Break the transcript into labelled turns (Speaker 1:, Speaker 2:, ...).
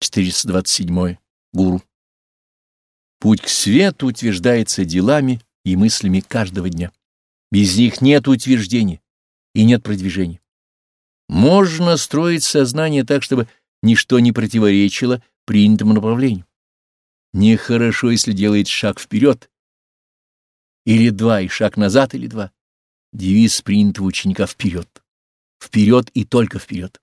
Speaker 1: 427. Гуру. Путь к свету утверждается делами и мыслями каждого дня. Без них нет утверждения и нет продвижения. Можно строить сознание так, чтобы ничто не противоречило принятому направлению. Нехорошо, если делает шаг вперед, или два, и шаг назад, или два. Девиз принятого ученика — вперед. Вперед и только вперед.